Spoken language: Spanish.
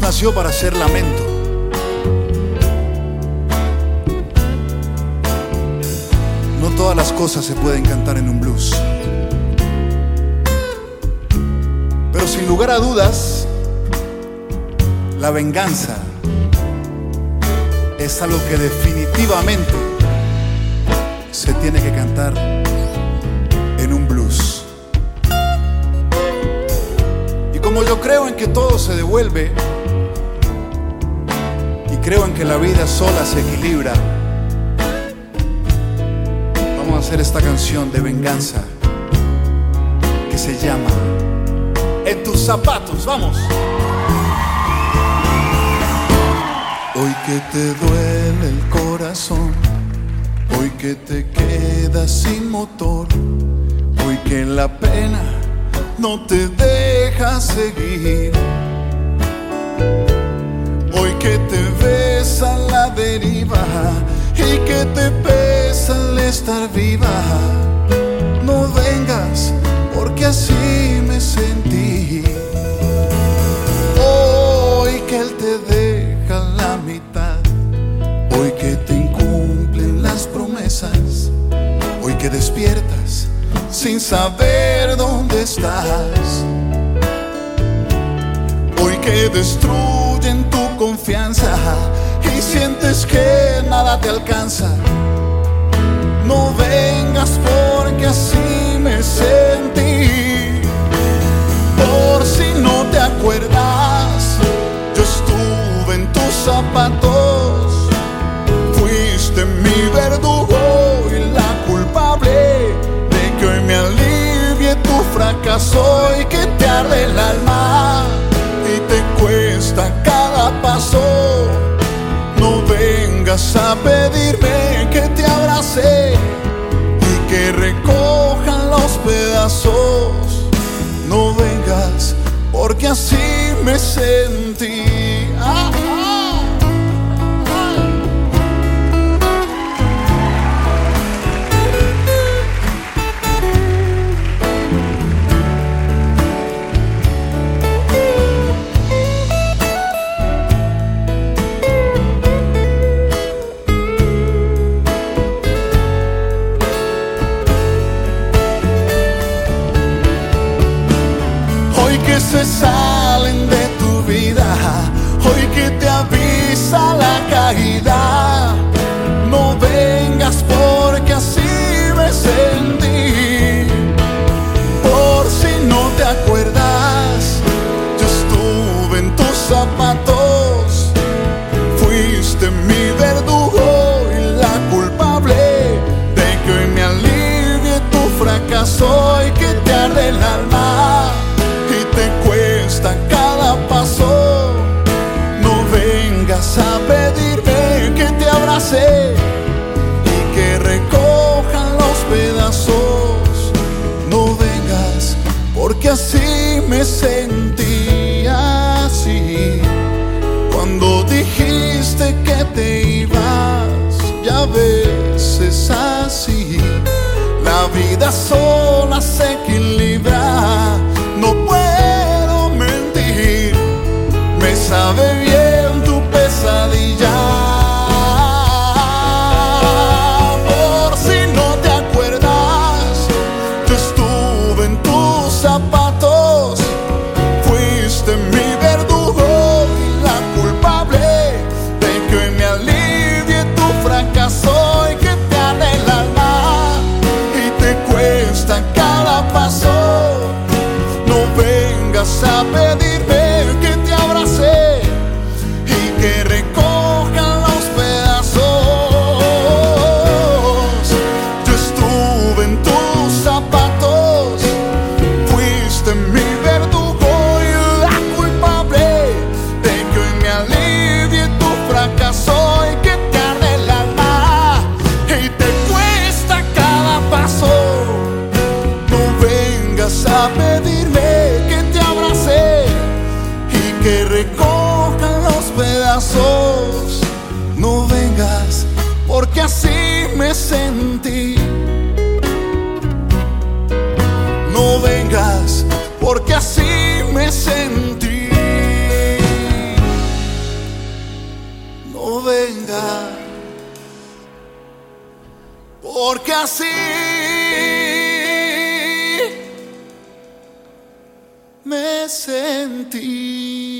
nació para ser lamento. No todas las cosas se pueden cantar en un blues. Pero sin lugar a dudas, la venganza es algo que definitivamente se tiene que cantar en un blues. Como yo creo en que todo se devuelve y creo en que la vida sola se equilibra, vamos a hacer esta canción de venganza que se llama En tus zapatos, vamos. Hoy que te duele el corazón, hoy que te quedas sin motor, hoy que la pena no te deja seguir, hoy que te ves a la deriva y que te pesa el estar viva, no vengas porque así me sentí. Hoy que él te deja la mitad, hoy que te incumplen las promesas, hoy que despiertas sin saber destruyen tu confianza y sientes que nada te alcanza. No vengas porque así me sentí. Por si no te acuerdas, yo estuve en tus zapatos. Fuiste mi verdugo y la culpable de que hoy me alivie tu fracaso y que te arde No vengas porque así me sentí. Que se salen de tu vida, hoy que te avisa la caída, no vengas porque así me sentí. Por si no te acuerdas, yo estuve en tus zapatos, fuiste mi verdugo y la culpable de que hoy me alivie tu fracaso porque así me sentí así. Cuando dijiste que te ibas, ya ves, es así. La vida sola se equilibra, no puedo mentir. Me sabe bien tu pesadilla. Por no vengas, porque así me sentí. No vengas, porque así me sentí. No vengas, porque así me sentí.